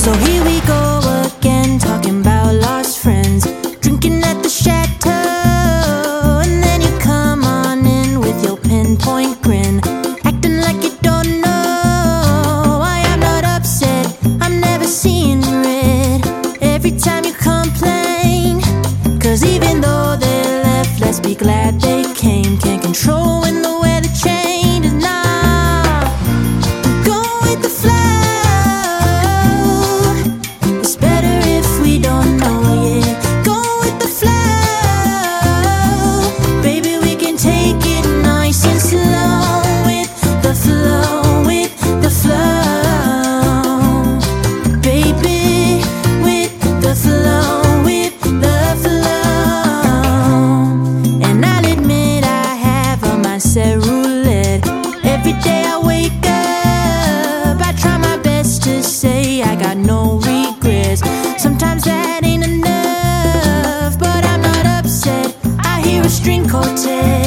So here we go again, talking about lost friends, drinking at the chateau, and then you come on in with your pinpoint grin, acting like you don't know. I am not upset, I'm never seeing red. Every time you complain, cause even though they left, let's be glad string quartet.